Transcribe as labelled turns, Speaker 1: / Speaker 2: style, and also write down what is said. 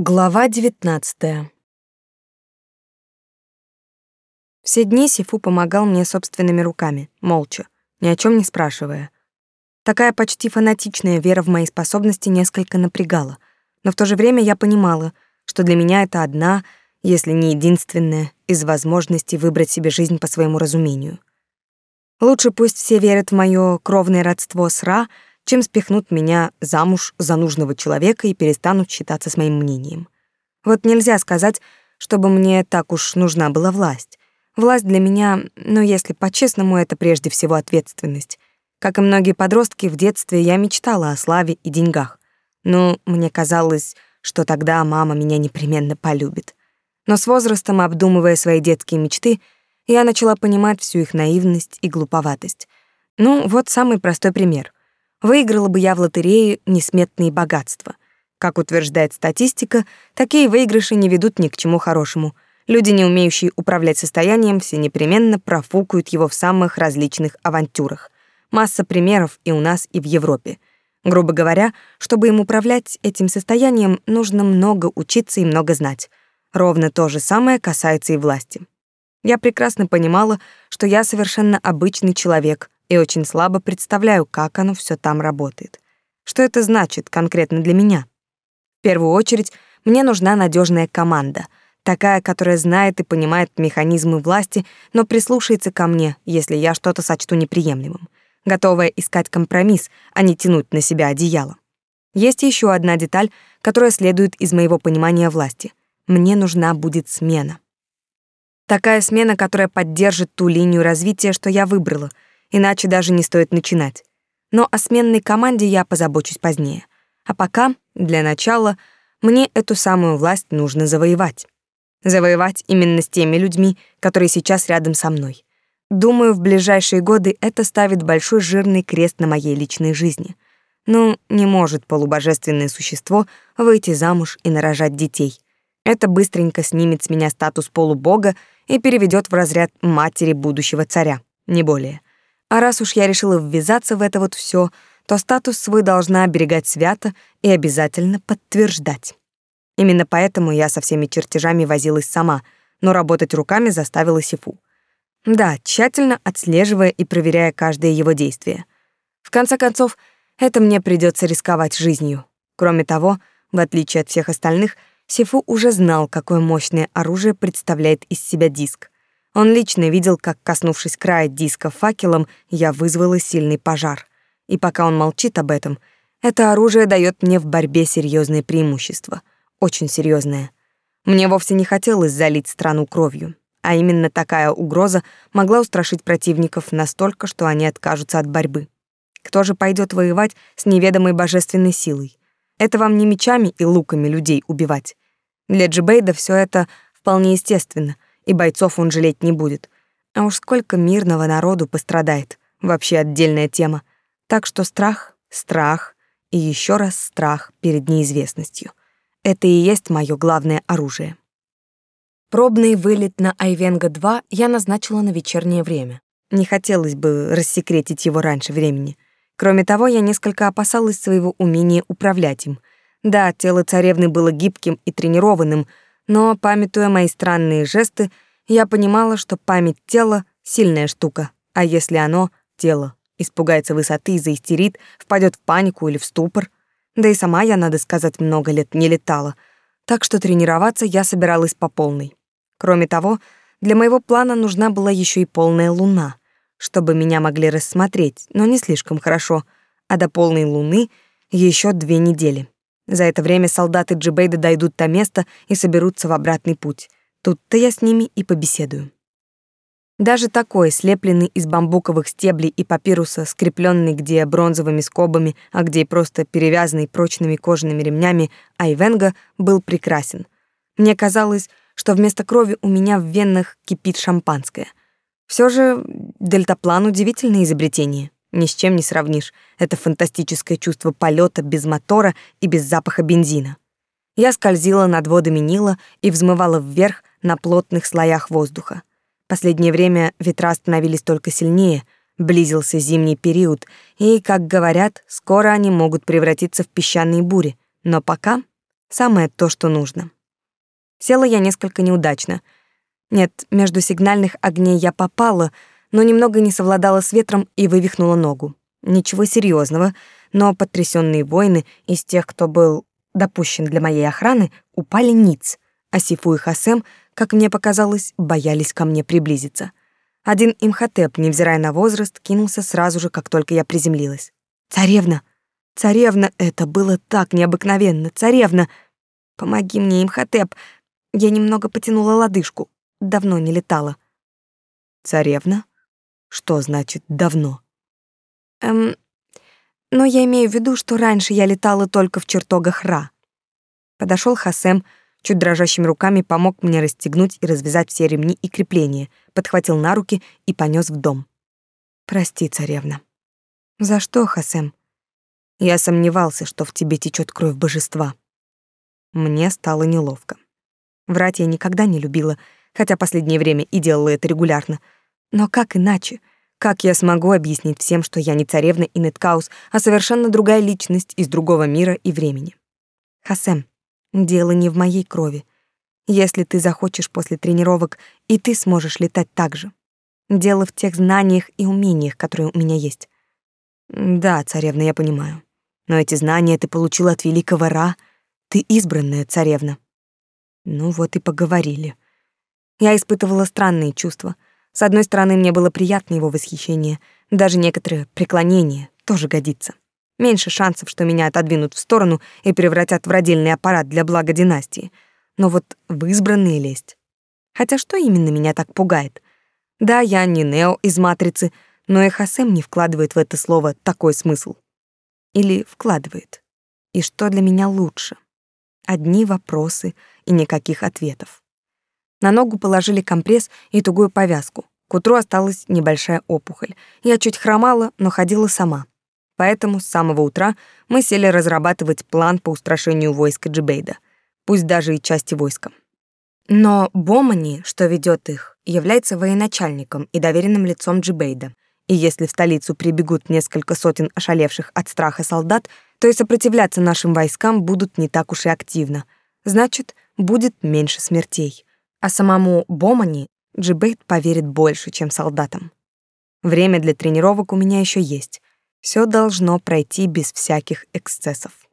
Speaker 1: Глава 19. Все дни Сифу помогал мне собственными руками, молча, ни о чем не спрашивая. Такая почти фанатичная вера в мои способности несколько напрягала, но в то же время я понимала, что для меня это одна, если не единственная, из возможностей выбрать себе жизнь по своему разумению. Лучше пусть все верят в моё кровное родство с Ра — чем спихнут меня замуж за нужного человека и перестанут считаться с моим мнением. Вот нельзя сказать, чтобы мне так уж нужна была власть. Власть для меня, ну если по-честному, это прежде всего ответственность. Как и многие подростки, в детстве я мечтала о славе и деньгах. Ну, мне казалось, что тогда мама меня непременно полюбит. Но с возрастом, обдумывая свои детские мечты, я начала понимать всю их наивность и глуповатость. Ну, вот самый простой пример. Выиграла бы я в лотерею несметные богатства. Как утверждает статистика, такие выигрыши не ведут ни к чему хорошему. Люди, не умеющие управлять состоянием, все непременно профукают его в самых различных авантюрах. Масса примеров и у нас, и в Европе. Грубо говоря, чтобы им управлять этим состоянием, нужно много учиться и много знать. Ровно то же самое касается и власти. Я прекрасно понимала, что я совершенно обычный человек, и очень слабо представляю, как оно все там работает. Что это значит конкретно для меня? В первую очередь, мне нужна надежная команда, такая, которая знает и понимает механизмы власти, но прислушается ко мне, если я что-то сочту неприемлемым, готовая искать компромисс, а не тянуть на себя одеяло. Есть еще одна деталь, которая следует из моего понимания власти. Мне нужна будет смена. Такая смена, которая поддержит ту линию развития, что я выбрала — иначе даже не стоит начинать. Но о сменной команде я позабочусь позднее. А пока, для начала, мне эту самую власть нужно завоевать. Завоевать именно с теми людьми, которые сейчас рядом со мной. Думаю, в ближайшие годы это ставит большой жирный крест на моей личной жизни. Ну, не может полубожественное существо выйти замуж и нарожать детей. Это быстренько снимет с меня статус полубога и переведет в разряд матери будущего царя, не более. А раз уж я решила ввязаться в это вот все, то статус свой должна оберегать свято и обязательно подтверждать. Именно поэтому я со всеми чертежами возилась сама, но работать руками заставила Сифу. Да, тщательно отслеживая и проверяя каждое его действие. В конце концов, это мне придется рисковать жизнью. Кроме того, в отличие от всех остальных, Сифу уже знал, какое мощное оружие представляет из себя диск — он лично видел, как, коснувшись края диска факелом, я вызвала сильный пожар. И пока он молчит об этом, это оружие дает мне в борьбе серьезное преимущество. Очень серьезное. Мне вовсе не хотелось залить страну кровью. А именно такая угроза могла устрашить противников настолько, что они откажутся от борьбы. Кто же пойдет воевать с неведомой божественной силой? Это вам не мечами и луками людей убивать. Для Джибейда все это вполне естественно — и бойцов он жалеть не будет. А уж сколько мирного народу пострадает. Вообще отдельная тема. Так что страх, страх и еще раз страх перед неизвестностью. Это и есть мое главное оружие. Пробный вылет на Айвенга-2 я назначила на вечернее время. Не хотелось бы рассекретить его раньше времени. Кроме того, я несколько опасалась своего умения управлять им. Да, тело царевны было гибким и тренированным, но, памятуя мои странные жесты, я понимала, что память тела — сильная штука, а если оно, тело, испугается высоты и заистерит, впадет в панику или в ступор. Да и сама я, надо сказать, много лет не летала, так что тренироваться я собиралась по полной. Кроме того, для моего плана нужна была еще и полная луна, чтобы меня могли рассмотреть, но не слишком хорошо, а до полной луны еще две недели. За это время солдаты Джибейда дойдут до места и соберутся в обратный путь. Тут-то я с ними и побеседую. Даже такой, слепленный из бамбуковых стеблей и папируса, скрепленный где бронзовыми скобами, а где просто перевязанный прочными кожаными ремнями, Айвенга был прекрасен. Мне казалось, что вместо крови у меня в венах кипит шампанское. Все же дельтаплан — удивительное изобретение. Ни с чем не сравнишь. Это фантастическое чувство полета без мотора и без запаха бензина. Я скользила над водами Нила и взмывала вверх на плотных слоях воздуха. Последнее время ветра становились только сильнее, близился зимний период, и, как говорят, скоро они могут превратиться в песчаные бури. Но пока Самое то, что нужно. Села я несколько неудачно. Нет, между сигнальных огней я попала, но немного не совладала с ветром и вывихнула ногу. Ничего серьезного, но потрясенные воины из тех, кто был допущен для моей охраны, упали ниц, а Сифу и Хасем, как мне показалось, боялись ко мне приблизиться. Один имхотеп, невзирая на возраст, кинулся сразу же, как только я приземлилась. «Царевна! Царевна! Это было так необыкновенно! Царевна! Помоги мне, имхотеп! Я немного потянула лодыжку. Давно не летала». «Царевна? Что значит «давно»?» «Эм, но я имею в виду, что раньше я летала только в чертогах Ра. Подошел Хасем, чуть дрожащими руками помог мне расстегнуть и развязать все ремни и крепления, подхватил на руки и понес в дом. Прости, царевна. За что, Хасем? Я сомневался, что в тебе течет кровь божества. Мне стало неловко. Врать я никогда не любила, хотя последнее время и делала это регулярно. Но как иначе? Как я смогу объяснить всем, что я не царевна и а совершенно другая личность из другого мира и времени? Хасем, дело не в моей крови. Если ты захочешь после тренировок, и ты сможешь летать так же. Дело в тех знаниях и умениях, которые у меня есть. Да, царевна, я понимаю. Но эти знания ты получила от великого Ра. Ты избранная царевна. Ну вот и поговорили. Я испытывала странные чувства — с одной стороны, мне было приятно его восхищение, даже некоторые преклонения тоже годится. Меньше шансов, что меня отодвинут в сторону и превратят в родильный аппарат для блага династии. Но вот в избранные лезть. Хотя что именно меня так пугает? Да, я не Нео из «Матрицы», но и Хасем не вкладывает в это слово такой смысл. Или вкладывает. И что для меня лучше? Одни вопросы и никаких ответов. На ногу положили компресс и тугую повязку. К утру осталась небольшая опухоль. Я чуть хромала, но ходила сама. Поэтому с самого утра мы сели разрабатывать план по устрашению войска Джибейда, пусть даже и части войска. Но Бомани, что ведет их, является военачальником и доверенным лицом Джибейда. И если в столицу прибегут несколько сотен ошалевших от страха солдат, то и сопротивляться нашим войскам будут не так уж и активно. Значит, будет меньше смертей а самому Бомани Джибейт поверит больше, чем солдатам. Время для тренировок у меня еще есть. Все должно пройти без всяких эксцессов.